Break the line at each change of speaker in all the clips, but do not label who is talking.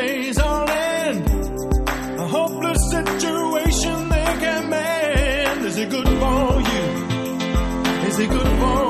days all end. A hopeless situation they can mend. Is it good for you? Is it good for you?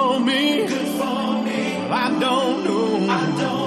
don't know. I don't